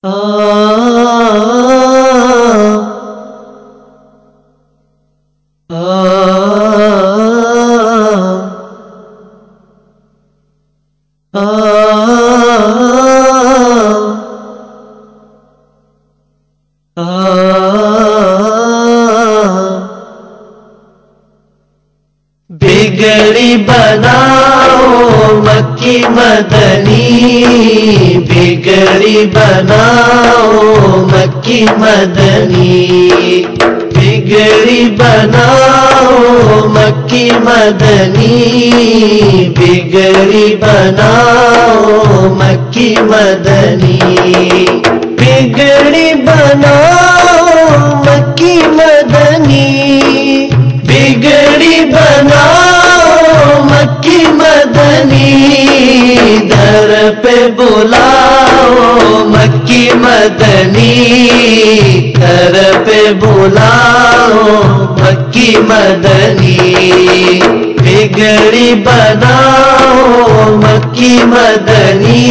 Oh. बिगड़ी बनाओ, मक्की मदनी, बिगड़ी बनाओ, मक्की मदनी। बिगड़ी बनाओ, मक्की मदनी, बिगड़ी बनाओ, मक्की मदनी। बिगड़ी बनाओ पे बुलाओ मक्की मदनी, घर पे बुलाओ मक्की मदनी। बिगड़ी बनाओ मक्की मदनी,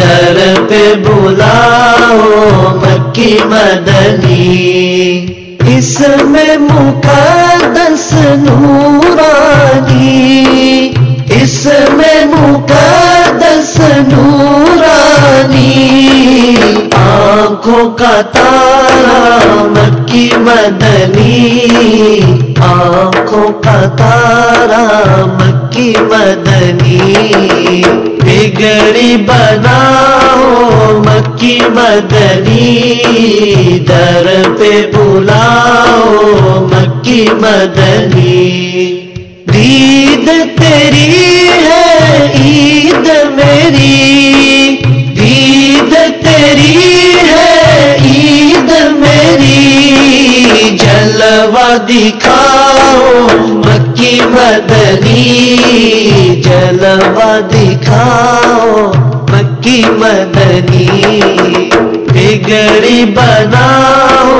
दर पे बुलाओ मक्की मदनी। इसमें मुकदस नूरानी, इसमें मुकदस आँखों का तारा मक्की मदनी। आँखों का तारा मक्की मदनी। बिगड़ी बनाओ मक्की मदनी। दर पे बुलाओ मक्की मदनी। दीद तेरी है, ईद मेरी। दिखाओ, मक्की मदनी, जलवा दिखाओ, मक्की मदनी बिगड़ी बनाओ,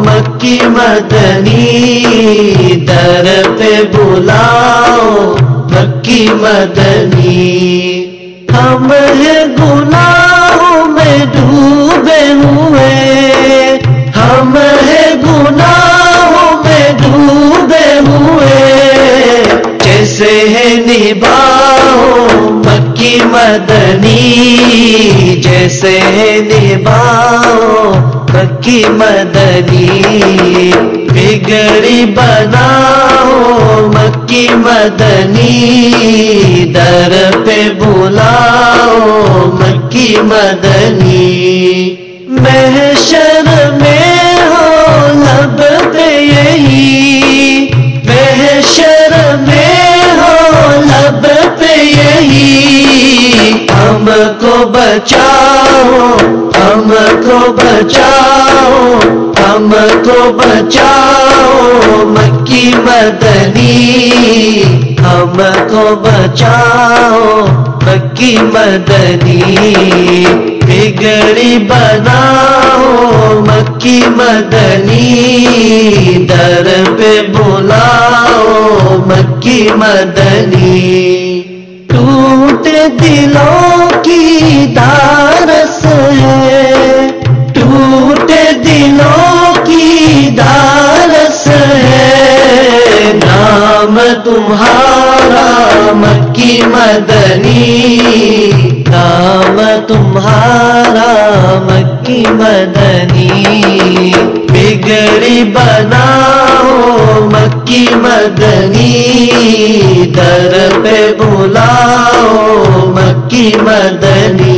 मक्की मदनी, दर पे बुलाओ, मक्की मदनी। हम है गुनाहों जैसे है निभाओ मक्की मदनी, जैसे है निभाओ मक्की मदनी। बिगड़ी बनाओ मक्की मदनी, दर पे बुलाओ मक्की मदनी। महशर हमको बचाओ हमको बचाओ हमको बचाओ, मक्की मदनी। हमको बचाओ, मक्की मदनी। बिगड़ी बनाओ, मक्की मदनी। दर पे बुलाओ, मक्की मदनी। दिलों की दारस है। टूट दिलों की दारस है। नाम तुम्हारा मक्की मदनी। नाम तुम्हारा मक्की मदनी। बिगड़ी बनाओ मक्की मदनी। दर पे बुलाओ की मदनी